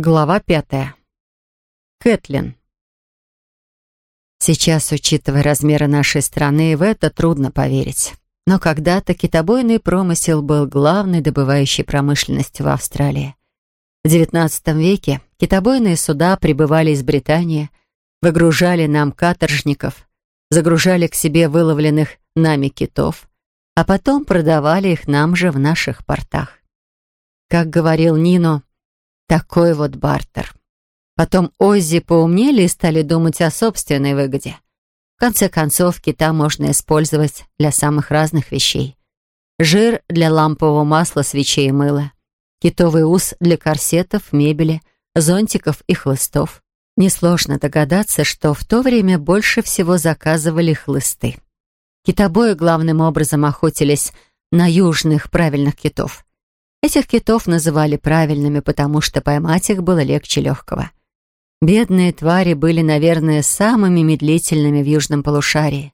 Глава пятая. Кэтлин. Сейчас, учитывая размеры нашей страны, в это трудно поверить. Но когда-то китобойный промысел был главной добывающей промышленностью в Австралии. В XIX веке китобойные суда прибывали из Британии, выгружали нам каторжников, загружали к себе выловленных нами китов, а потом продавали их нам же в наших портах. Как говорил Нино, такой вот бартер. Потом Оззи поумнели и стали думать о собственной выгоде. В конце концов, кита можно использовать для самых разных вещей. Жир для лампового масла, свечей и мыла. Китовый ус для корсетов, мебели, зонтиков и хлыстов. Несложно догадаться, что в то время больше всего заказывали хлысты. Китобои главным образом охотились на южных правильных китов. Этих китов называли правильными, потому что поймать их было легче легкого. Бедные твари были, наверное, самыми медлительными в южном полушарии.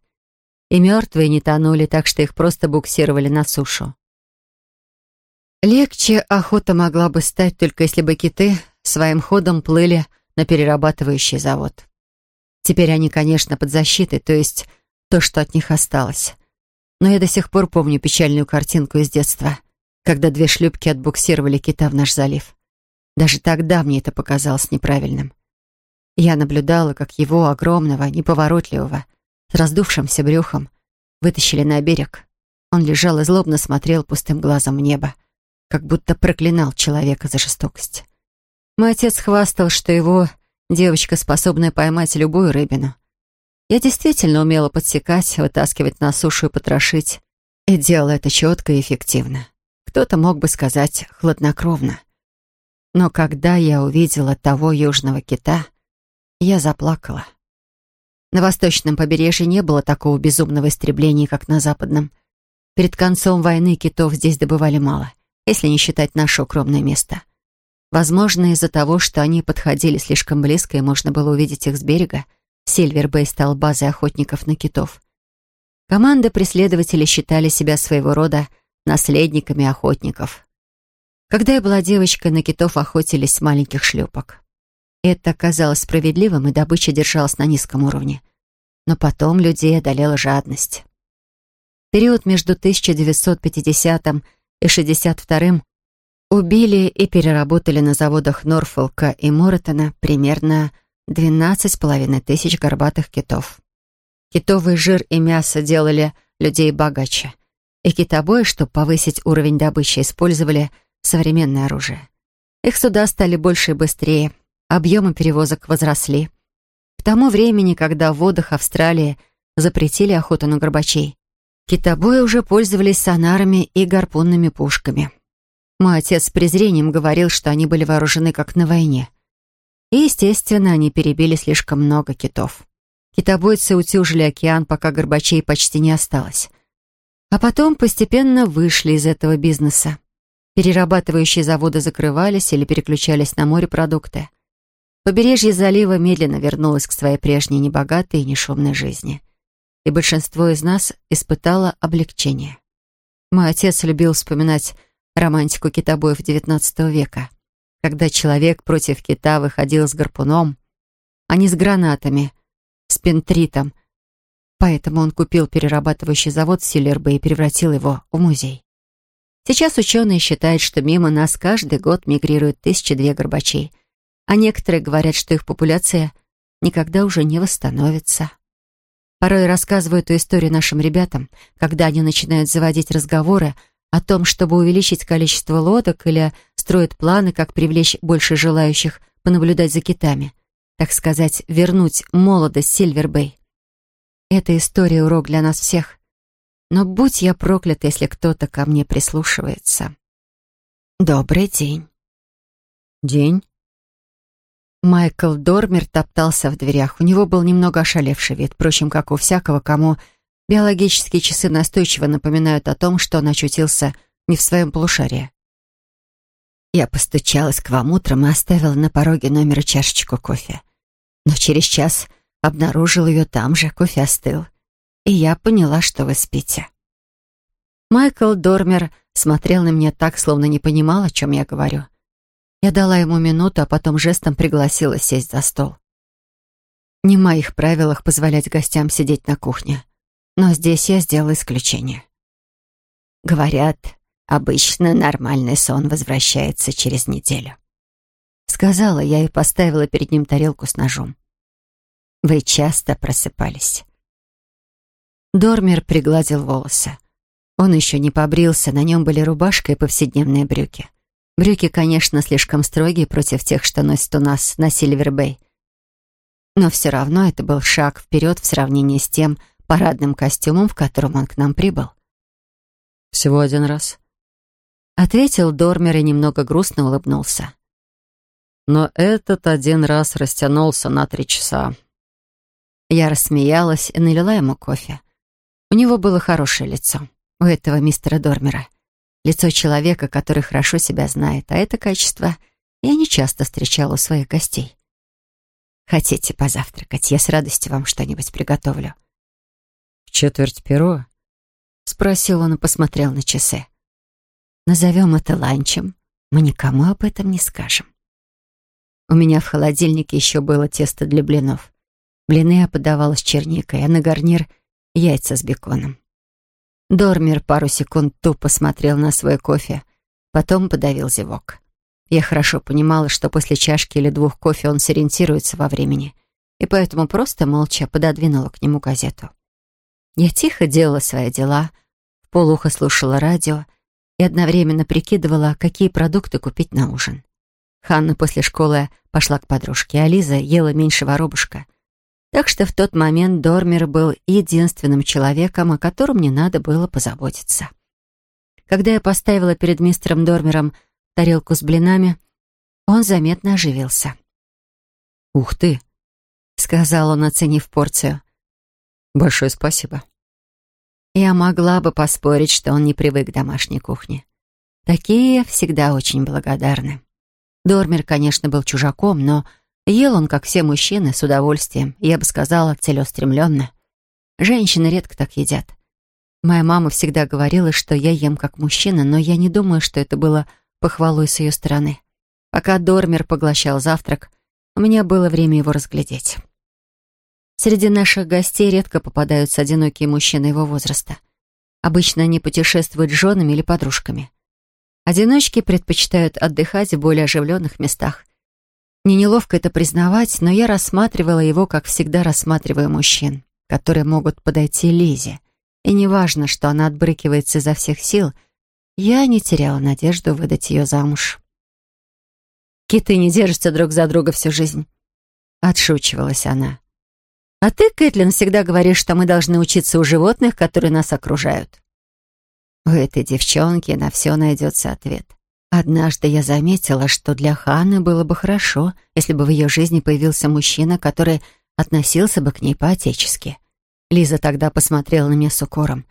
И мертвые не тонули, так что их просто буксировали на сушу. Легче охота могла бы стать, только если бы киты своим ходом плыли на перерабатывающий завод. Теперь они, конечно, под защитой, то есть то, что от них осталось. Но я до сих пор помню печальную картинку из детства — когда две шлюпки отбуксировали кита в наш залив. Даже тогда мне это показалось неправильным. Я наблюдала, как его, огромного, неповоротливого, с раздувшимся брюхом, вытащили на берег. Он лежал и злобно смотрел пустым глазом в небо, как будто проклинал человека за жестокость. Мой отец хвастал, что его девочка, способная поймать любую рыбину. Я действительно умела подсекать, вытаскивать на сушу и потрошить, и делала это четко и эффективно. Кто-то мог бы сказать хладнокровно. Но когда я увидела того южного кита, я заплакала. На восточном побережье не было такого безумного истребления, как на западном. Перед концом войны китов здесь добывали мало, если не считать наше укромное место. Возможно, из-за того, что они подходили слишком близко и можно было увидеть их с берега, Сильвербей стал базой охотников на китов. Команда преследователей считали себя своего рода наследниками охотников. Когда я была девочкой, на китов охотились с маленьких шлюпок. Это казалось справедливым, и добыча держалась на низком уровне. Но потом людей одолела жадность. период между 1950 и 62 убили и переработали на заводах Норфолка и Моротона примерно 12,5 тысяч горбатых китов. Китовый жир и мясо делали людей богаче — и китобои, чтобы повысить уровень добычи, использовали современное оружие. Их суда стали больше и быстрее, объемы перевозок возросли. К тому времени, когда в водах Австралии запретили охоту на горбачей, китобои уже пользовались сонарами и гарпунными пушками. Мой отец с презрением говорил, что они были вооружены как на войне. И, естественно, они перебили слишком много китов. Китобойцы утюжили океан, пока горбачей почти не осталось. А потом постепенно вышли из этого бизнеса. Перерабатывающие заводы закрывались или переключались на морепродукты. Побережье залива медленно вернулось к своей прежней небогатой и нешумной жизни. И большинство из нас испытало облегчение. Мой отец любил вспоминать романтику китобоев XIX века, когда человек против кита выходил с гарпуном, а не с гранатами, с пентритом — Поэтому он купил перерабатывающий завод в Силербе и превратил его в музей. Сейчас ученые считают, что мимо нас каждый год мигрируют тысячи две горбачей, а некоторые говорят, что их популяция никогда уже не восстановится. Порой рассказываю эту историю нашим ребятам, когда они начинают заводить разговоры о том, чтобы увеличить количество лодок или строят планы, как привлечь больше желающих понаблюдать за китами, так сказать, вернуть молодость Сильвербэй. Эта история урок для нас всех. Но будь я проклят, если кто-то ко мне прислушивается. Добрый день. День. Майкл Дормер топтался в дверях. У него был немного ошалевший вид, впрочем, как у всякого, кому биологические часы настойчиво напоминают о том, что он очутился не в своем полушарии. Я постучалась к вам утром и оставила на пороге номера чашечку кофе. Но через час Обнаружил ее там же, кофе остыл. И я поняла, что вы спите. Майкл Дормер смотрел на меня так, словно не понимал, о чем я говорю. Я дала ему минуту, а потом жестом пригласила сесть за стол. Не в моих правилах позволять гостям сидеть на кухне, но здесь я сделала исключение. Говорят, обычно нормальный сон возвращается через неделю. Сказала я и поставила перед ним тарелку с ножом. Вы часто просыпались. Дормер пригладил волосы. Он еще не побрился, на нем были рубашка и повседневные брюки. Брюки, конечно, слишком строгие против тех, что носят у нас на Сильвербэй. Но все равно это был шаг вперед в сравнении с тем парадным костюмом, в котором он к нам прибыл. «Всего один раз», — ответил Дормер и немного грустно улыбнулся. «Но этот один раз растянулся на три часа». Я рассмеялась и налила ему кофе. У него было хорошее лицо, у этого мистера Дормера. Лицо человека, который хорошо себя знает, а это качество я не часто встречала у своих гостей. Хотите позавтракать? Я с радостью вам что-нибудь приготовлю». «В четверть перо?» — спросил он и посмотрел на часы. «Назовем это ланчем. Мы никому об этом не скажем». У меня в холодильнике еще было тесто для блинов. Блины я подавала с черникой, а на гарнир — яйца с беконом. Дормер пару секунд тупо смотрел на свой кофе, потом подавил зевок. Я хорошо понимала, что после чашки или двух кофе он сориентируется во времени, и поэтому просто молча пододвинула к нему газету. Я тихо делала свои дела, в полухо слушала радио и одновременно прикидывала, какие продукты купить на ужин. Ханна после школы пошла к подружке, а Лиза ела меньше воробушка. Так что в тот момент Дормер был единственным человеком, о котором мне надо было позаботиться. Когда я поставила перед мистером Дормером тарелку с блинами, он заметно оживился. «Ух ты!» — сказал он, оценив порцию. «Большое спасибо». Я могла бы поспорить, что он не привык к домашней кухне. Такие всегда очень благодарны. Дормер, конечно, был чужаком, но ел он, как все мужчины, с удовольствием, я бы сказала, целеустремленно. Женщины редко так едят. Моя мама всегда говорила, что я ем как мужчина, но я не думаю, что это было похвалой с ее стороны. Пока Дормер поглощал завтрак, у меня было время его разглядеть. Среди наших гостей редко попадаются одинокие мужчины его возраста. Обычно они путешествуют с женами или подружками. Одиночки предпочитают отдыхать в более оживленных местах. Мне неловко это признавать, но я рассматривала его, как всегда рассматриваю мужчин, которые могут подойти Лизе. И неважно, что она отбрыкивается изо всех сил — я не теряла надежду выдать ее замуж. «Киты не держатся друг за друга всю жизнь», — отшучивалась она. «А ты, Кэтлин, всегда говоришь, что мы должны учиться у животных, которые нас окружают». У этой девчонки на все найдется ответ. Однажды я заметила, что для Ханны было бы хорошо, если бы в ее жизни появился мужчина, который относился бы к ней по-отечески. Лиза тогда посмотрела на меня с укором.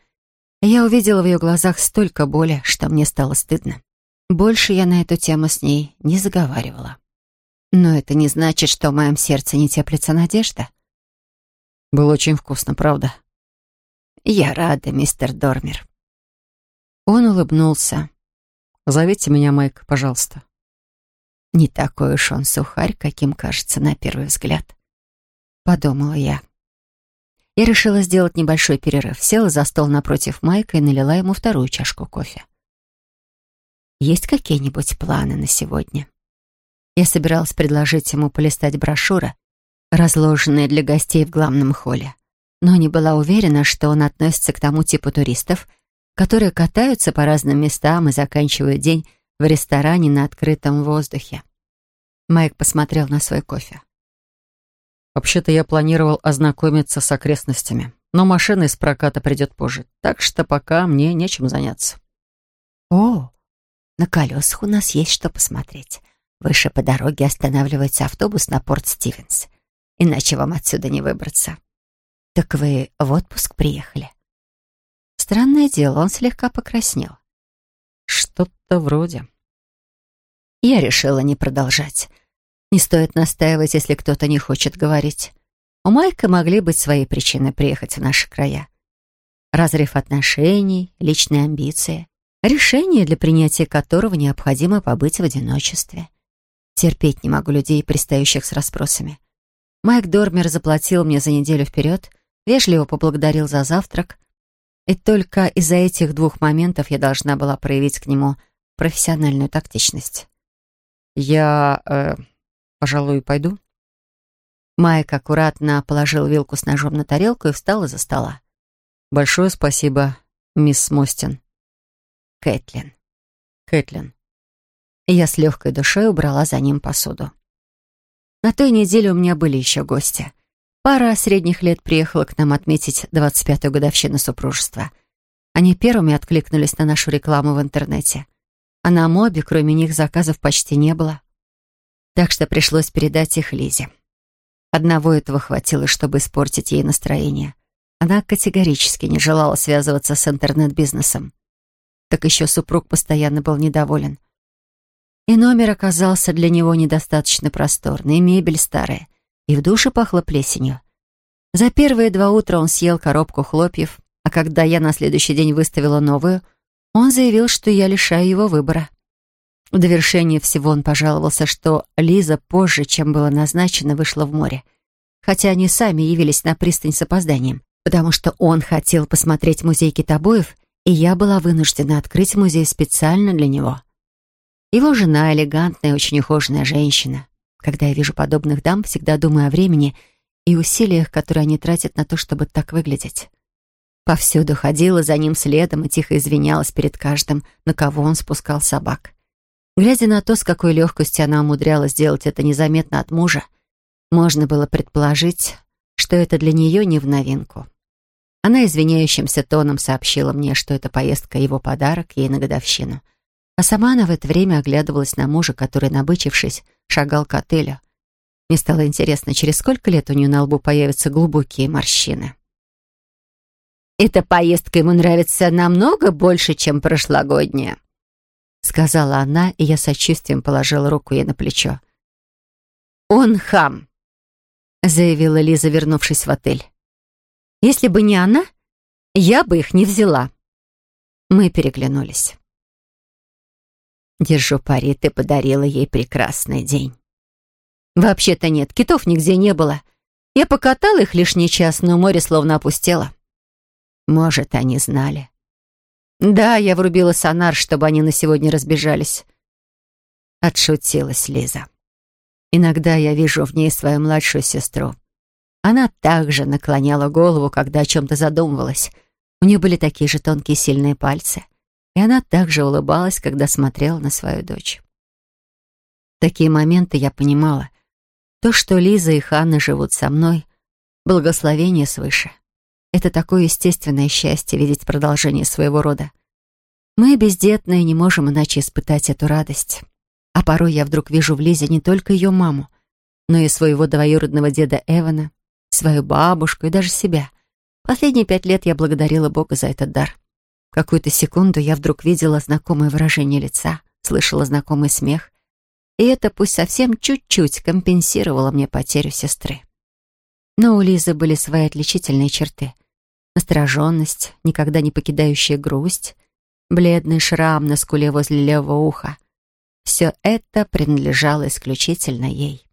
Я увидела в ее глазах столько боли, что мне стало стыдно. Больше я на эту тему с ней не заговаривала. Но это не значит, что в моем сердце не теплится надежда. Было очень вкусно, правда? Я рада, мистер Дормер. Он улыбнулся. Зовите меня Майк, пожалуйста. Не такой уж он сухарь, каким кажется на первый взгляд. Подумала я. Я решила сделать небольшой перерыв, села за стол напротив Майка и налила ему вторую чашку кофе. «Есть какие-нибудь планы на сегодня?» Я собиралась предложить ему полистать брошюры, разложенные для гостей в главном холле, но не была уверена, что он относится к тому типу туристов, которые катаются по разным местам и заканчивают день в ресторане на открытом воздухе. Майк посмотрел на свой кофе. Вообще-то я планировал ознакомиться с окрестностями, но машина из проката придет позже, так что пока мне нечем заняться. О, на колесах у нас есть что посмотреть. Выше по дороге останавливается автобус на порт Стивенс. Иначе вам отсюда не выбраться. Так вы в отпуск приехали? Странное дело, он слегка покраснел. Что-то вроде. Я решила не продолжать. Не стоит настаивать, если кто-то не хочет говорить. У Майка могли быть свои причины приехать в наши края. Разрыв отношений, личные амбиции, решение, для принятия которого необходимо побыть в одиночестве. Терпеть не могу людей, пристающих с расспросами. Майк Дормер заплатил мне за неделю вперед, вежливо поблагодарил за завтрак, и только из-за этих двух моментов я должна была проявить к нему профессиональную тактичность. «Я, э, пожалуй, пойду?» Майк аккуратно положил вилку с ножом на тарелку и встал из-за стола. «Большое спасибо, мисс Мостин». «Кэтлин». «Кэтлин». Я с легкой душой убрала за ним посуду. На той неделе у меня были еще гости. Пара средних лет приехала к нам отметить 25-ю годовщину супружества. Они первыми откликнулись на нашу рекламу в интернете. А на мобе, кроме них, заказов почти не было. Так что пришлось передать их Лизе. Одного этого хватило, чтобы испортить ей настроение. Она категорически не желала связываться с интернет-бизнесом. Так еще супруг постоянно был недоволен. И номер оказался для него недостаточно просторный, мебель старая, и в душе пахло плесенью. За первые два утра он съел коробку хлопьев, а когда я на следующий день выставила новую, он заявил, что я лишаю его выбора. В довершение всего он пожаловался, что Лиза позже, чем было назначено, вышла в море. Хотя они сами явились на пристань с опозданием, потому что он хотел посмотреть музей китобоев, и я была вынуждена открыть музей специально для него. Его жена — элегантная, очень ухоженная женщина. Когда я вижу подобных дам, всегда думаю о времени и усилиях, которые они тратят на то, чтобы так выглядеть. Повсюду ходила за ним следом и тихо извинялась перед каждым, на кого он спускал собак. Глядя на то, с какой легкостью она умудрялась сделать это незаметно от мужа, можно было предположить, что это для нее не в новинку. Она извиняющимся тоном сообщила мне, что эта поездка — его подарок ей на годовщину — а сама она в это время оглядывалась на мужа, который, набычившись, шагал к отелю. Мне стало интересно, через сколько лет у нее на лбу появятся глубокие морщины. «Эта поездка ему нравится намного больше, чем прошлогодняя», сказала она, и я сочувствием положила руку ей на плечо. «Он хам», заявила Лиза, вернувшись в отель. «Если бы не она, я бы их не взяла». Мы переглянулись. Держу пари, ты подарила ей прекрасный день. Вообще-то нет, китов нигде не было. Я покатала их лишний час, но море словно опустело. Может, они знали. Да, я врубила сонар, чтобы они на сегодня разбежались. Отшутилась Лиза. Иногда я вижу в ней свою младшую сестру. Она также наклоняла голову, когда о чем-то задумывалась. У нее были такие же тонкие сильные пальцы и она также улыбалась, когда смотрела на свою дочь. В такие моменты я понимала, то, что Лиза и Ханна живут со мной, благословение свыше. Это такое естественное счастье видеть продолжение своего рода. Мы, бездетные, не можем иначе испытать эту радость. А порой я вдруг вижу в Лизе не только ее маму, но и своего двоюродного деда Эвана, свою бабушку и даже себя. Последние пять лет я благодарила Бога за этот дар. Какую-то секунду я вдруг видела знакомое выражение лица, слышала знакомый смех, и это пусть совсем чуть-чуть компенсировало мне потерю сестры. Но у Лизы были свои отличительные черты. Настороженность, никогда не покидающая грусть, бледный шрам на скуле возле левого уха. Все это принадлежало исключительно ей.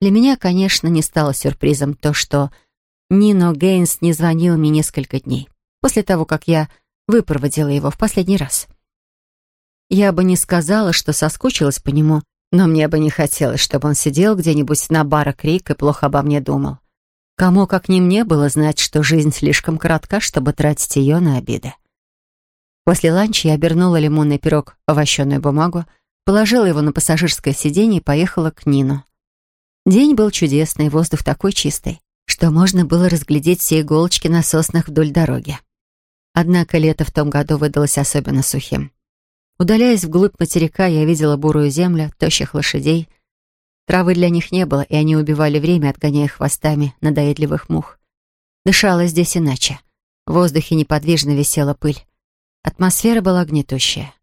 Для меня, конечно, не стало сюрпризом то, что Нино Гейнс не звонил мне несколько дней. После того, как я выпроводила его в последний раз. Я бы не сказала, что соскучилась по нему, но мне бы не хотелось, чтобы он сидел где-нибудь на бара Крик и плохо обо мне думал. Кому, как не мне, было знать, что жизнь слишком коротка, чтобы тратить ее на обиды. После ланча я обернула лимонный пирог в овощеную бумагу, положила его на пассажирское сиденье и поехала к Нину. День был чудесный, воздух такой чистый, что можно было разглядеть все иголочки на соснах вдоль дороги. Однако лето в том году выдалось особенно сухим. Удаляясь вглубь материка, я видела бурую землю, тощих лошадей. Травы для них не было, и они убивали время, отгоняя хвостами надоедливых мух. Дышала здесь иначе. В воздухе неподвижно висела пыль. Атмосфера была гнетущая.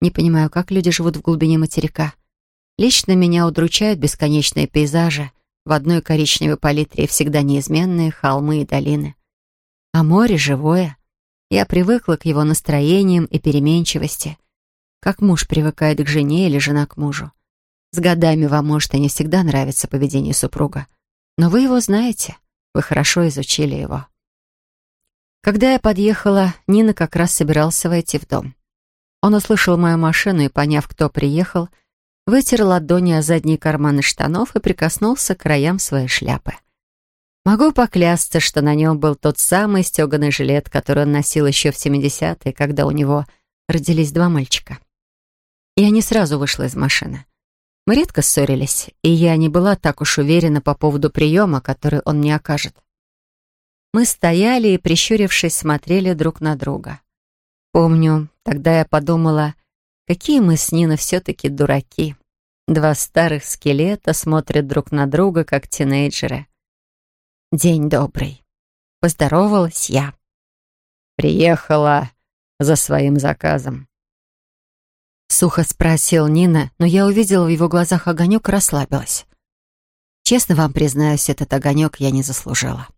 Не понимаю, как люди живут в глубине материка. Лично меня удручают бесконечные пейзажи, в одной коричневой палитре всегда неизменные холмы и долины. А море живое — я привыкла к его настроениям и переменчивости, как муж привыкает к жене или жена к мужу. С годами вам может и не всегда нравится поведение супруга, но вы его знаете, вы хорошо изучили его. Когда я подъехала, Нина как раз собирался войти в дом. Он услышал мою машину и, поняв, кто приехал, вытер ладони о задние карманы штанов и прикоснулся к краям своей шляпы. Могу поклясться, что на нем был тот самый стеганый жилет, который он носил еще в 70-е, когда у него родились два мальчика. Я не сразу вышла из машины. Мы редко ссорились, и я не была так уж уверена по поводу приема, который он мне окажет. Мы стояли и, прищурившись, смотрели друг на друга. Помню, тогда я подумала, какие мы с Ниной все-таки дураки. Два старых скелета смотрят друг на друга, как тинейджеры. «День добрый». Поздоровалась я. «Приехала за своим заказом». Сухо спросил Нина, но я увидела в его глазах огонек и расслабилась. Честно вам признаюсь, этот огонек я не заслужила.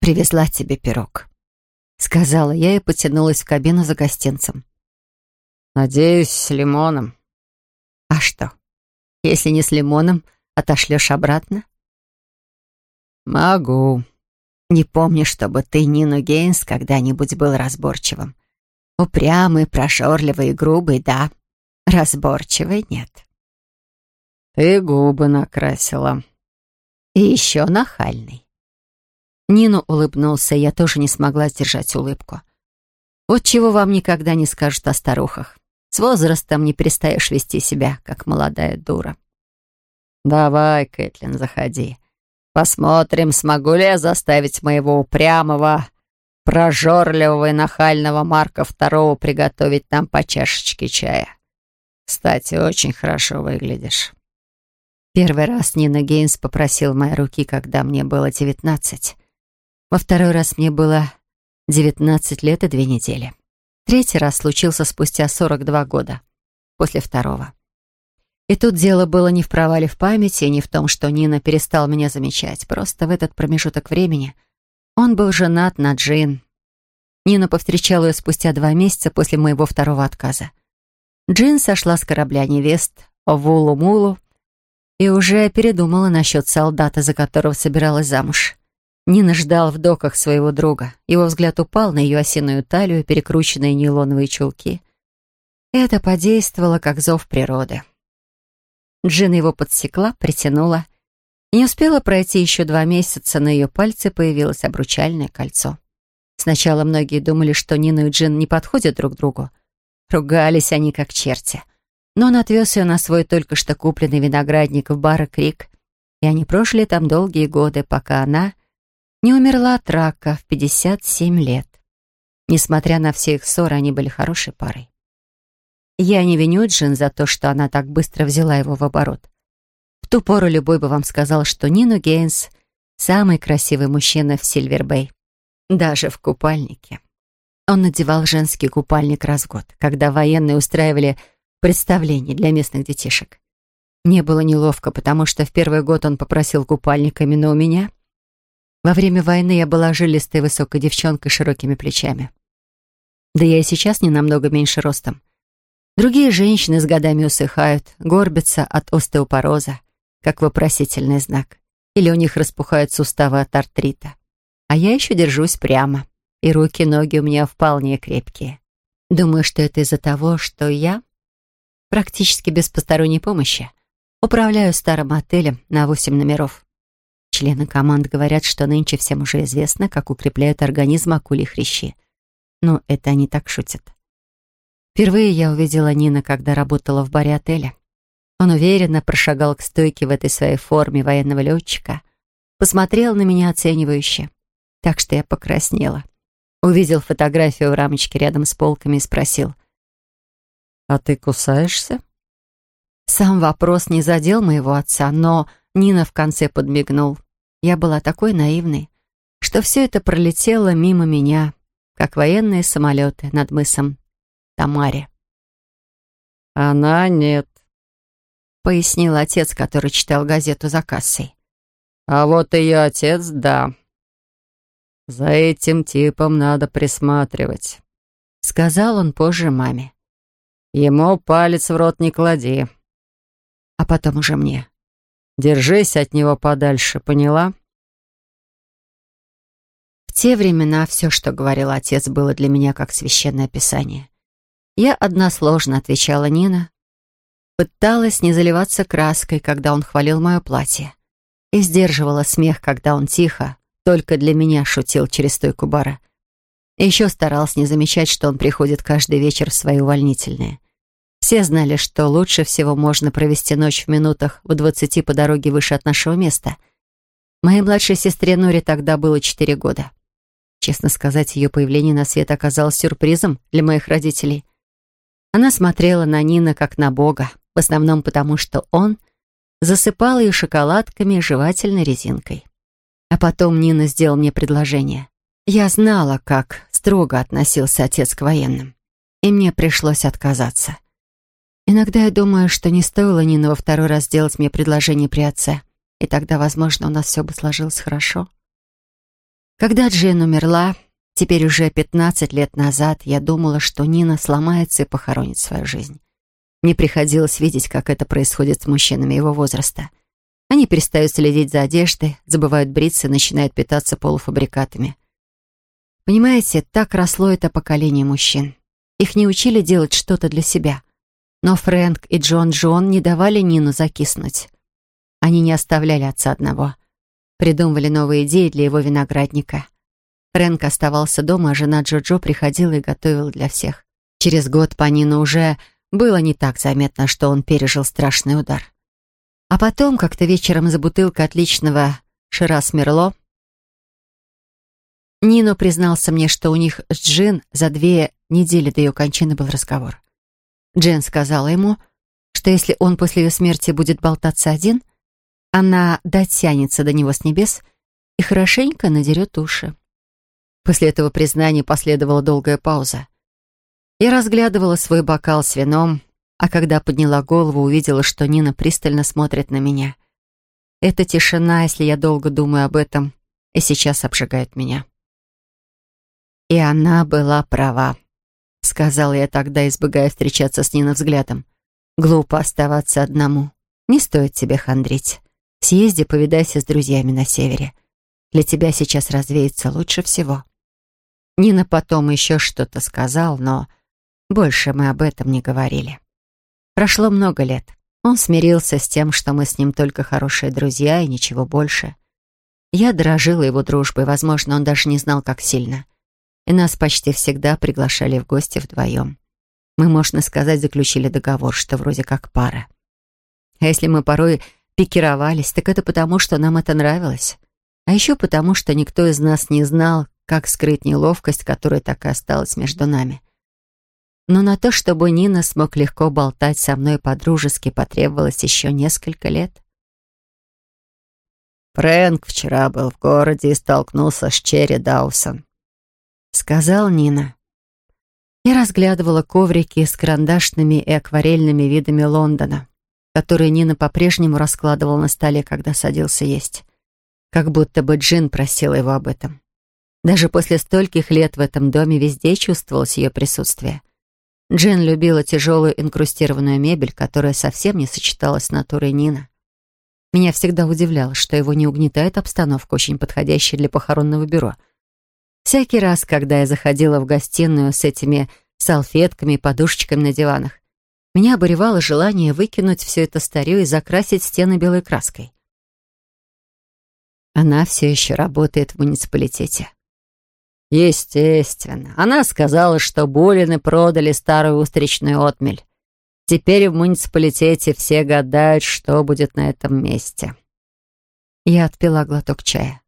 «Привезла тебе пирог», — сказала я и потянулась в кабину за гостинцем. «Надеюсь, с лимоном». «А что, если не с лимоном, отошлешь обратно?» «Могу». «Не помню, чтобы ты, Нину Гейнс, когда-нибудь был разборчивым. Упрямый, прошорливый и грубый, да. Разборчивый нет». «Ты губы накрасила». «И еще нахальный». Нину улыбнулся, и я тоже не смогла сдержать улыбку. Вот чего вам никогда не скажут о старухах. С возрастом не перестаешь вести себя, как молодая дура. «Давай, Кэтлин, заходи. Посмотрим, смогу ли я заставить моего упрямого, прожорливого и нахального Марка Второго приготовить нам по чашечке чая. Кстати, очень хорошо выглядишь». Первый раз Нина Гейнс попросил моей руки, когда мне было девятнадцать. Во второй раз мне было девятнадцать лет и две недели. Третий раз случился спустя сорок два года, после второго. И тут дело было не в провале в памяти, не в том, что Нина перестал меня замечать. Просто в этот промежуток времени он был женат на Джин. Нина повстречала ее спустя два месяца после моего второго отказа. Джин сошла с корабля невест Вулу-Мулу и уже передумала насчет солдата, за которого собиралась замуж. Нина ждал в доках своего друга. Его взгляд упал на ее осиную талию, перекрученные нейлоновые чулки. Это подействовало, как зов природы. Джин его подсекла, притянула. Не успела пройти еще два месяца, на ее пальце появилось обручальное кольцо. Сначала многие думали, что Нина и Джин не подходят друг другу. Ругались они, как черти. Но он отвез ее на свой только что купленный виноградник в бара Крик, и они прожили там долгие годы, пока она не умерла от рака в 57 лет. Несмотря на все их ссоры, они были хорошей парой. Я не виню Джин за то, что она так быстро взяла его в оборот. В ту пору любой бы вам сказал, что Нину Гейнс — самый красивый мужчина в Сильвербэй. Даже в купальнике. Он надевал женский купальник раз в год, когда военные устраивали представление для местных детишек. Мне было неловко, потому что в первый год он попросил купальник именно у меня. Во время войны я была жилистой высокой девчонкой с широкими плечами. Да я и сейчас не намного меньше ростом. Другие женщины с годами усыхают, горбятся от остеопороза, как вопросительный знак. Или у них распухают суставы от артрита. А я еще держусь прямо, и руки ноги у меня вполне крепкие. Думаю, что это из-за того, что я, практически без посторонней помощи, управляю старым отелем на восемь номеров. Члены команд говорят, что нынче всем уже известно, как укрепляют организм акули хрящи. Но это они так шутят. Впервые я увидела Нина, когда работала в баре отеля. Он уверенно прошагал к стойке в этой своей форме военного летчика, посмотрел на меня оценивающе, так что я покраснела. Увидел фотографию в рамочке рядом с полками и спросил. «А ты кусаешься?» Сам вопрос не задел моего отца, но Нина в конце подмигнул. Я была такой наивной, что все это пролетело мимо меня, как военные самолеты над мысом Тамаре. «Она нет», — пояснил отец, который читал газету за кассой. «А вот ее отец, да. За этим типом надо присматривать», — сказал он позже маме. «Ему палец в рот не клади». а потом уже мне. «Держись от него подальше, поняла?» В те времена все, что говорил отец, было для меня как священное писание. Я односложно отвечала Нина, пыталась не заливаться краской, когда он хвалил мое платье, и сдерживала смех, когда он тихо, только для меня шутил через стойку бара. Еще старалась не замечать, что он приходит каждый вечер в свои увольнительные. Все знали, что лучше всего можно провести ночь в минутах в двадцати по дороге выше от нашего места. Моей младшей сестре Норе тогда было четыре года. Честно сказать, ее появление на свет оказалось сюрпризом для моих родителей. Она смотрела на Нина как на Бога, в основном потому, что он засыпал ее шоколадками и жевательной резинкой. А потом Нина сделал мне предложение. Я знала, как строго относился отец к военным, и мне пришлось отказаться. Иногда я думаю, что не стоило Нина во второй раз сделать мне предложение при отце, и тогда, возможно, у нас все бы сложилось хорошо. Когда Джин умерла, теперь уже 15 лет назад, я думала, что Нина сломается и похоронит свою жизнь. Мне приходилось видеть, как это происходит с мужчинами его возраста. Они перестают следить за одеждой, забывают бриться и начинают питаться полуфабрикатами. Понимаете, так росло это поколение мужчин. Их не учили делать что-то для себя — но Фрэнк и Джон Джон не давали Нину закиснуть. Они не оставляли отца одного. Придумывали новые идеи для его виноградника. Фрэнк оставался дома, а жена Джо-Джо приходила и готовила для всех. Через год по Нину уже было не так заметно, что он пережил страшный удар. А потом, как-то вечером за бутылкой отличного Ширас Мерло, Нино признался мне, что у них с Джин за две недели до ее кончины был разговор. Джен сказала ему, что если он после ее смерти будет болтаться один, она дотянется до него с небес и хорошенько надерет уши. После этого признания последовала долгая пауза. Я разглядывала свой бокал с вином, а когда подняла голову, увидела, что Нина пристально смотрит на меня. Эта тишина, если я долго думаю об этом, и сейчас обжигает меня. И она была права. — сказала я тогда, избегая встречаться с Ниной взглядом. «Глупо оставаться одному. Не стоит тебе хандрить. Съезди, повидайся с друзьями на севере. Для тебя сейчас развеется лучше всего». Нина потом еще что-то сказал, но больше мы об этом не говорили. Прошло много лет. Он смирился с тем, что мы с ним только хорошие друзья и ничего больше. Я дорожила его дружбой, возможно, он даже не знал, как сильно и нас почти всегда приглашали в гости вдвоем. Мы, можно сказать, заключили договор, что вроде как пара. А если мы порой пикировались, так это потому, что нам это нравилось. А еще потому, что никто из нас не знал, как скрыть неловкость, которая так и осталась между нами. Но на то, чтобы Нина смог легко болтать со мной по-дружески, потребовалось еще несколько лет. Фрэнк вчера был в городе и столкнулся с Черри Даусон. — сказал Нина. Я разглядывала коврики с карандашными и акварельными видами Лондона, которые Нина по-прежнему раскладывал на столе, когда садился есть. Как будто бы Джин просила его об этом. Даже после стольких лет в этом доме везде чувствовалось ее присутствие. Джин любила тяжелую инкрустированную мебель, которая совсем не сочеталась с натурой Нина. Меня всегда удивляло, что его не угнетает обстановка, очень подходящая для похоронного бюро — Всякий раз, когда я заходила в гостиную с этими салфетками и подушечками на диванах, меня обуревало желание выкинуть все это старье и закрасить стены белой краской. Она все еще работает в муниципалитете. Естественно. Она сказала, что Булины продали старую устричную отмель. Теперь в муниципалитете все гадают, что будет на этом месте. Я отпила глоток чая.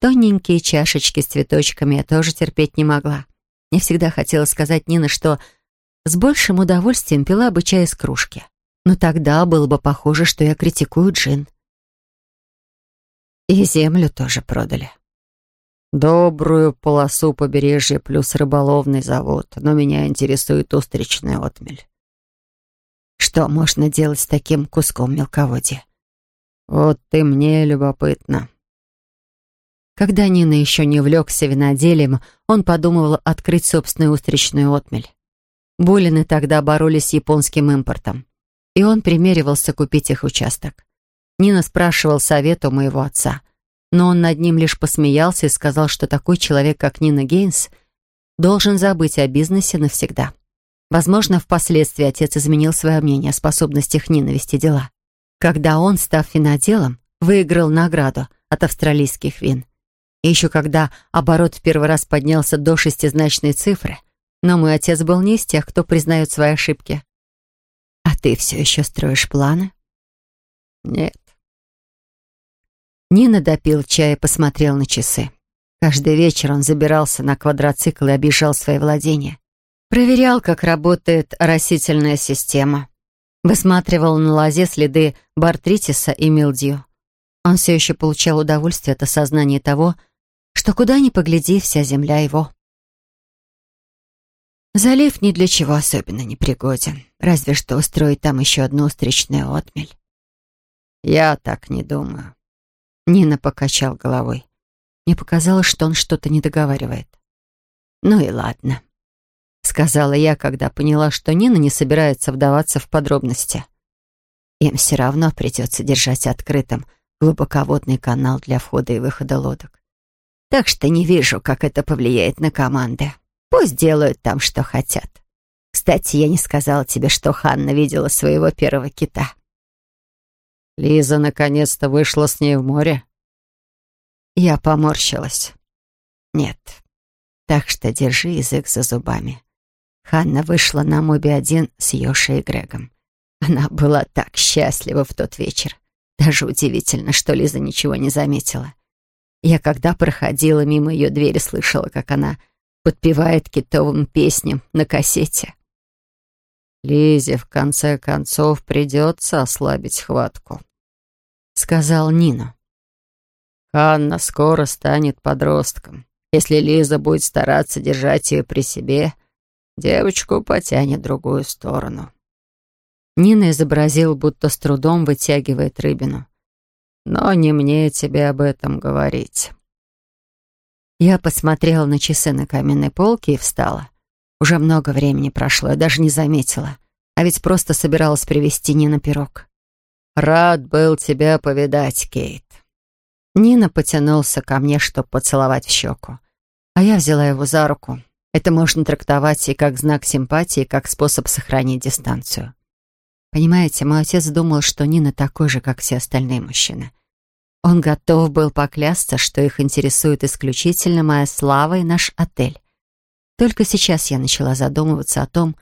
Тоненькие чашечки с цветочками я тоже терпеть не могла. Мне всегда хотелось сказать Нине, что с большим удовольствием пила бы чай из кружки. Но тогда было бы похоже, что я критикую джин. И землю тоже продали. Добрую полосу побережья плюс рыболовный завод, но меня интересует устричная отмель. Что можно делать с таким куском мелководья? Вот ты мне любопытно. Когда Нина еще не увлекся виноделием, он подумывал открыть собственную устричную отмель. Булины тогда боролись с японским импортом. и он примеривался купить их участок. Нина спрашивал совета у моего отца, но он над ним лишь посмеялся и сказал, что такой человек, как Нина Гейнс, должен забыть о бизнесе навсегда. Возможно, впоследствии отец изменил свое мнение о способностях Нины вести дела. Когда он, став виноделом, выиграл награду от австралийских вин. И еще когда оборот в первый раз поднялся до шестизначной цифры, но мой отец был не из тех, кто признает свои ошибки. «А ты все еще строишь планы?» «Нет». Нина допил чай и посмотрел на часы. Каждый вечер он забирался на квадроцикл и объезжал свои владения. Проверял, как работает растительная система. Высматривал на лозе следы бартритиса и милдью. Он все еще получал удовольствие от осознания того, что куда ни погляди, вся земля его. Залив ни для чего особенно не пригоден, разве что устроить там еще одну встречную отмель. Я так не думаю. Нина покачал головой. Мне показалось, что он что-то не договаривает. Ну и ладно, сказала я, когда поняла, что Нина не собирается вдаваться в подробности. Им все равно придется держать открытым глубоководный канал для входа и выхода лодок. Так что не вижу, как это повлияет на команды. Пусть делают там, что хотят. Кстати, я не сказала тебе, что Ханна видела своего первого кита. Лиза наконец-то вышла с ней в море. Я поморщилась. Нет. Так что держи язык за зубами. Ханна вышла на Моби-1 с Йошей и Грегом. Она была так счастлива в тот вечер. Даже удивительно, что Лиза ничего не заметила. Я, когда проходила мимо ее двери, слышала, как она подпевает китовым песням на кассете. «Лизе, в конце концов, придется ослабить хватку», — сказал Нина. «Ханна скоро станет подростком. Если Лиза будет стараться держать ее при себе, девочку потянет в другую сторону». Нина изобразил, будто с трудом вытягивает рыбину. «Но не мне тебе об этом говорить». Я посмотрела на часы на каменной полке и встала. Уже много времени прошло, я даже не заметила. А ведь просто собиралась привезти Нина пирог. «Рад был тебя повидать, Кейт». Нина потянулся ко мне, чтобы поцеловать в щеку. А я взяла его за руку. Это можно трактовать и как знак симпатии, и как способ сохранить дистанцию. Понимаете, мой отец думал, что Нина такой же, как все остальные мужчины. Он готов был поклясться, что их интересует исключительно моя слава и наш отель. Только сейчас я начала задумываться о том,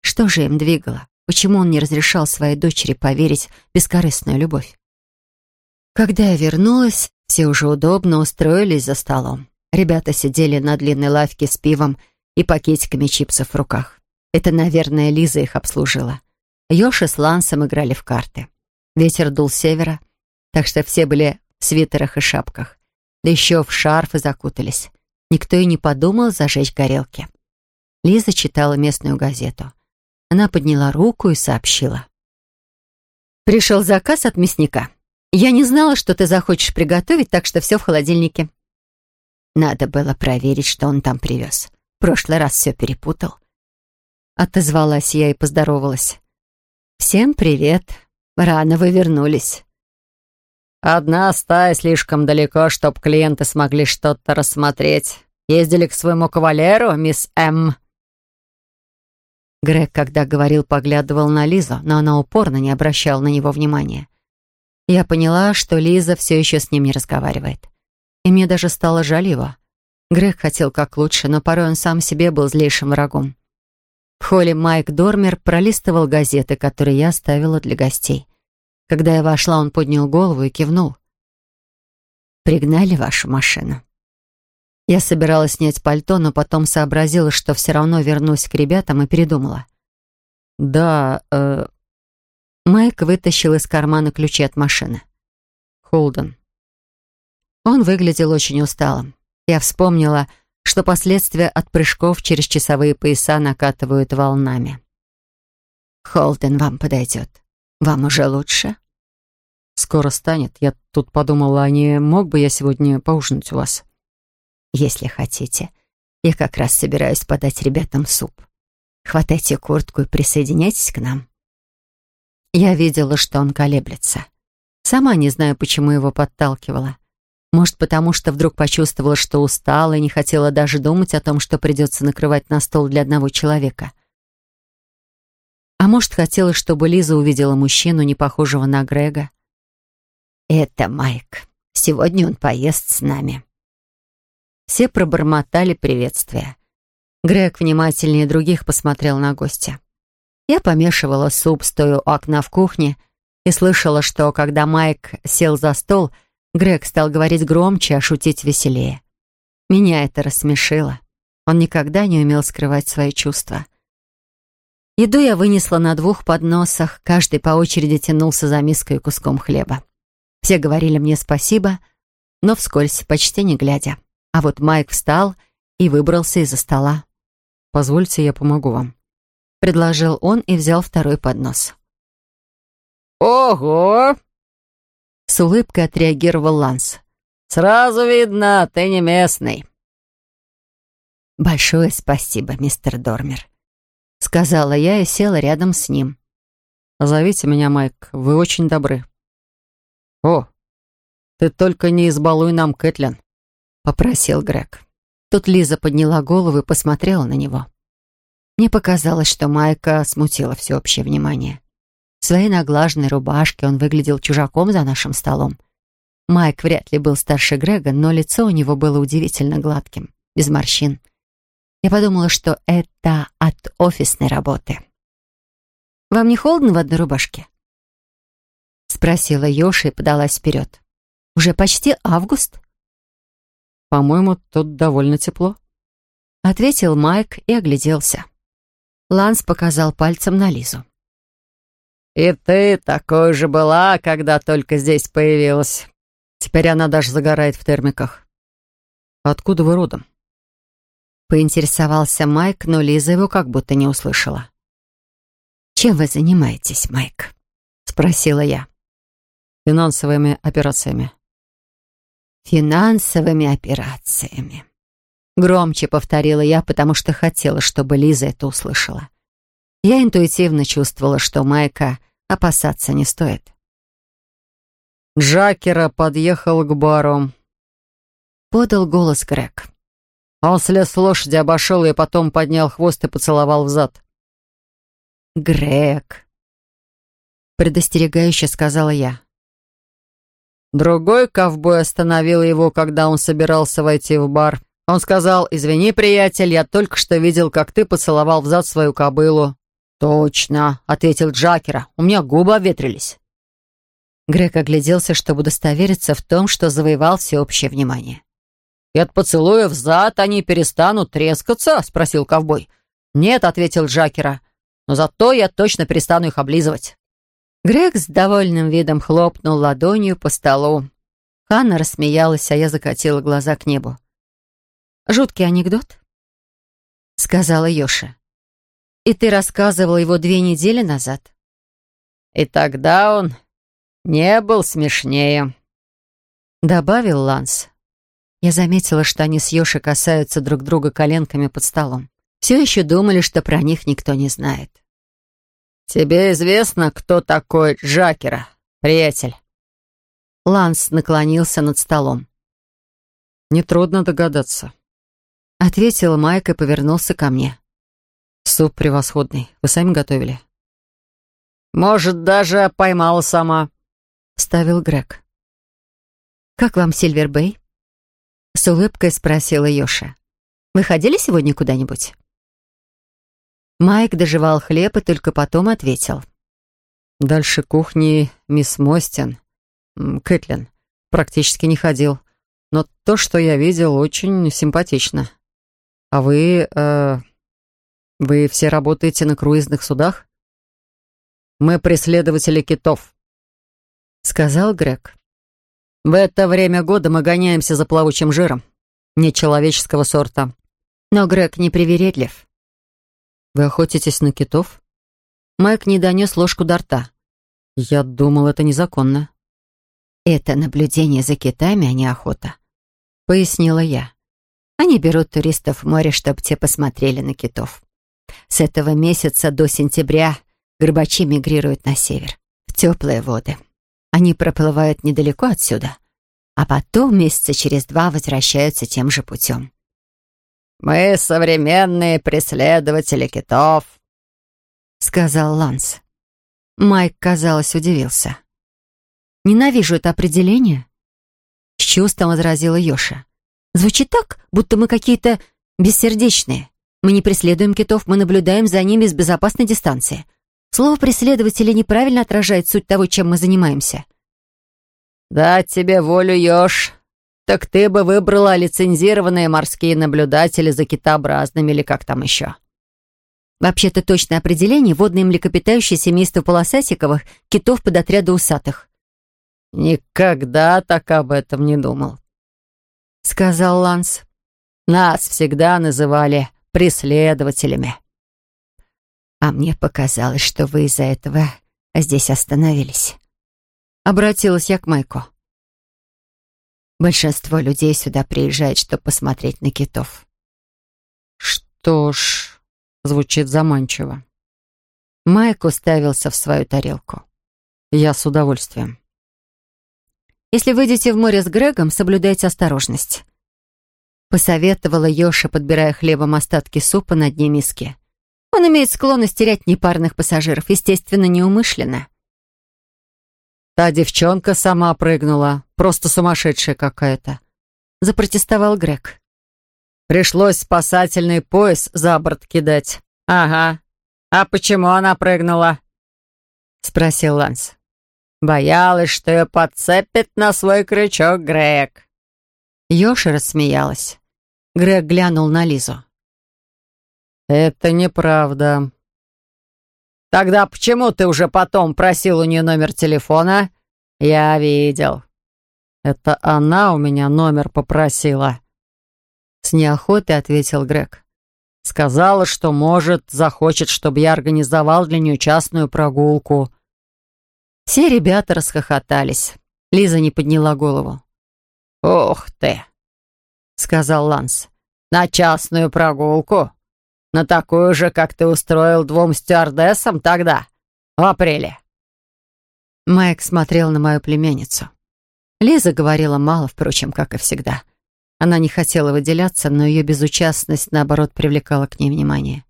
что же им двигало, почему он не разрешал своей дочери поверить в бескорыстную любовь. Когда я вернулась, все уже удобно устроились за столом. Ребята сидели на длинной лавке с пивом и пакетиками чипсов в руках. Это, наверное, Лиза их обслужила. Йоши с Лансом играли в карты. Ветер дул с севера, так что все были в свитерах и шапках. Да еще в шарфы закутались. Никто и не подумал зажечь горелки. Лиза читала местную газету. Она подняла руку и сообщила. «Пришел заказ от мясника. Я не знала, что ты захочешь приготовить, так что все в холодильнике». Надо было проверить, что он там привез. В прошлый раз все перепутал. Отозвалась я и поздоровалась. «Всем привет. Рано вы вернулись». «Одна стая слишком далеко, чтоб клиенты смогли что-то рассмотреть. Ездили к своему кавалеру, мисс М». Грег, когда говорил, поглядывал на Лизу, но она упорно не обращала на него внимания. Я поняла, что Лиза все еще с ним не разговаривает. И мне даже стало жаль его. Грег хотел как лучше, но порой он сам себе был злейшим врагом. В холле Майк Дормер пролистывал газеты, которые я оставила для гостей. Когда я вошла, он поднял голову и кивнул. «Пригнали вашу машину?» Я собиралась снять пальто, но потом сообразила, что все равно вернусь к ребятам и передумала. «Да, э...» Майк вытащил из кармана ключи от машины. «Холден». Он выглядел очень усталым. Я вспомнила, что последствия от прыжков через часовые пояса накатывают волнами. «Холден вам подойдет. Вам уже лучше?» «Скоро станет. Я тут подумала, а не мог бы я сегодня поужинать у вас?» «Если хотите. Я как раз собираюсь подать ребятам суп. Хватайте куртку и присоединяйтесь к нам». Я видела, что он колеблется. Сама не знаю, почему его подталкивала. Может, потому что вдруг почувствовала, что устала и не хотела даже думать о том, что придется накрывать на стол для одного человека. А может, хотела, чтобы Лиза увидела мужчину, не похожего на Грега. «Это Майк. Сегодня он поест с нами». Все пробормотали приветствия. Грег внимательнее других посмотрел на гостя. Я помешивала суп, стоя у окна в кухне, и слышала, что, когда Майк сел за стол — Грег стал говорить громче, а шутить веселее. Меня это рассмешило. Он никогда не умел скрывать свои чувства. Еду я вынесла на двух подносах, каждый по очереди тянулся за миской и куском хлеба. Все говорили мне спасибо, но вскользь, почти не глядя. А вот Майк встал и выбрался из-за стола. «Позвольте, я помогу вам», — предложил он и взял второй поднос. «Ого!» С улыбкой отреагировал Ланс. «Сразу видно, ты не местный». «Большое спасибо, мистер Дормер», — сказала я и села рядом с ним. «Зовите меня Майк, вы очень добры». «О, ты только не избалуй нам Кэтлин», — попросил Грег. Тут Лиза подняла голову и посмотрела на него. Мне показалось, что Майка смутила всеобщее внимание. В своей наглаженной рубашке он выглядел чужаком за нашим столом. Майк вряд ли был старше Грега, но лицо у него было удивительно гладким, без морщин. Я подумала, что это от офисной работы. «Вам не холодно в одной рубашке?» Спросила Йоша и подалась вперед. «Уже почти август?» «По-моему, тут довольно тепло», — ответил Майк и огляделся. Ланс показал пальцем на Лизу. «И ты такой же была, когда только здесь появилась. Теперь она даже загорает в термиках». «Откуда вы родом?» Поинтересовался Майк, но Лиза его как будто не услышала. «Чем вы занимаетесь, Майк?» — спросила я. «Финансовыми операциями». «Финансовыми операциями». Громче повторила я, потому что хотела, чтобы Лиза это услышала. Я интуитивно чувствовала, что Майка опасаться не стоит. Джакера подъехал к бару. Подал голос Грег. Он слез с лошади, обошел ее, потом поднял хвост и поцеловал в зад. «Грег», — предостерегающе сказала я. Другой ковбой остановил его, когда он собирался войти в бар. Он сказал, «Извини, приятель, я только что видел, как ты поцеловал в зад свою кобылу». «Точно», — ответил Джакера. «У меня губы обветрились». Грег огляделся, чтобы удостовериться в том, что завоевал всеобщее внимание. «И от поцелуя взад они перестанут трескаться?» — спросил ковбой. «Нет», — ответил Джакера. «Но зато я точно перестану их облизывать». Грег с довольным видом хлопнул ладонью по столу. Ханна рассмеялась, а я закатила глаза к небу. «Жуткий анекдот?» — сказала Йоша. И ты рассказывал его две недели назад. И тогда он не был смешнее. Добавил Ланс. Я заметила, что они с Йоши касаются друг друга коленками под столом. Все еще думали, что про них никто не знает. «Тебе известно, кто такой Джакера, приятель?» Ланс наклонился над столом. «Нетрудно догадаться», — ответил Майк и повернулся ко мне. Суп превосходный. Вы сами готовили? Может, даже поймала сама, ставил Грег. Как вам Сильвербей? С улыбкой спросила Йоша. Вы ходили сегодня куда-нибудь? Майк доживал хлеб и только потом ответил. Дальше кухни мисс Мостин. Кэтлин. Практически не ходил. Но то, что я видел, очень симпатично. А вы... Э, вы все работаете на круизных судах? Мы преследователи китов, сказал Грег. В это время года мы гоняемся за плавучим жиром, нечеловеческого сорта. Но Грег не привередлив. Вы охотитесь на китов? Майк не донес ложку до рта. Я думал, это незаконно. Это наблюдение за китами, а не охота, пояснила я. Они берут туристов в море, чтобы те посмотрели на китов. С этого месяца до сентября горбачи мигрируют на север. теплые воды. Они проплывают недалеко отсюда, а потом месяца через два возвращаются тем же путем. «Мы современные преследователи китов», — сказал Ланс. Майк, казалось, удивился. «Ненавижу это определение», — с чувством возразила Йоша. «Звучит так, будто мы какие-то бессердечные. Мы не преследуем китов, мы наблюдаем за ними с безопасной дистанции. Слово «преследователи» неправильно отражает суть того, чем мы занимаемся». «Дать тебе волю, Йош. Так ты бы выбрала лицензированные морские наблюдатели за китообразными или как там еще?» Вообще-то точное определение — водные млекопитающие семейства полосатиковых, китов под отряда усатых. «Никогда так об этом не думал», — сказал Ланс. «Нас всегда называли преследователями». «А мне показалось, что вы из-за этого здесь остановились». Обратилась я к Майку. Большинство людей сюда приезжает, чтобы посмотреть на китов. «Что ж...» Звучит заманчиво. Майк уставился в свою тарелку. Я с удовольствием. «Если выйдете в море с Грегом, соблюдайте осторожность», — посоветовала Йоша, подбирая хлебом остатки супа на дне миски. «Он имеет склонность терять непарных пассажиров, естественно, неумышленно». «Та девчонка сама прыгнула, просто сумасшедшая какая-то», — запротестовал Грег. Пришлось спасательный пояс за борт кидать. «Ага. А почему она прыгнула?» — спросил Ланс. «Боялась, что ее подцепит на свой крючок Грег». Йоша рассмеялась. Грег глянул на Лизу. «Это неправда». «Тогда почему ты уже потом просил у нее номер телефона?» «Я видел». «Это она у меня номер попросила», с неохотой ответил Грег. Сказала, что, может, захочет, чтобы я организовал для нее частную прогулку. Все ребята расхохотались. Лиза не подняла голову. «Ух ты!» — сказал Ланс. «На частную прогулку? На такую же, как ты устроил двум стюардессам тогда, в апреле?» Майк смотрел на мою племянницу. Лиза говорила мало, впрочем, как и всегда. — она не хотела выделяться, но ее безучастность, наоборот, привлекала к ней внимание.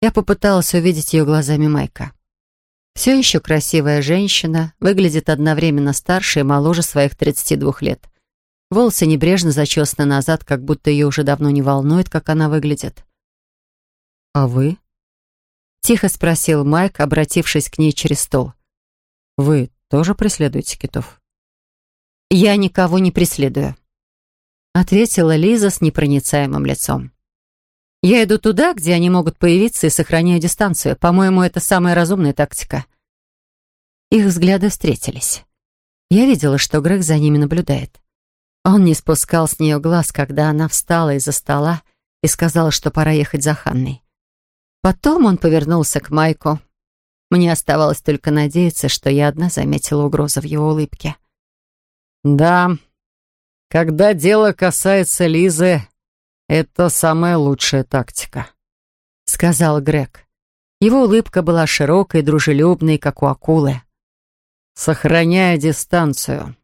Я попыталась увидеть ее глазами Майка. Все еще красивая женщина, выглядит одновременно старше и моложе своих 32 лет. Волосы небрежно зачесаны назад, как будто ее уже давно не волнует, как она выглядит. «А вы?» — тихо спросил Майк, обратившись к ней через стол. «Вы тоже преследуете китов?» «Я никого не преследую», ответила Лиза с непроницаемым лицом. «Я иду туда, где они могут появиться, и сохраняю дистанцию. По-моему, это самая разумная тактика». Их взгляды встретились. Я видела, что Грег за ними наблюдает. Он не спускал с нее глаз, когда она встала из-за стола и сказала, что пора ехать за Ханной. Потом он повернулся к Майку. Мне оставалось только надеяться, что я одна заметила угрозу в его улыбке. «Да, когда дело касается Лизы, это самая лучшая тактика», — сказал Грег. Его улыбка была широкой, дружелюбной, как у акулы. «Сохраняя дистанцию».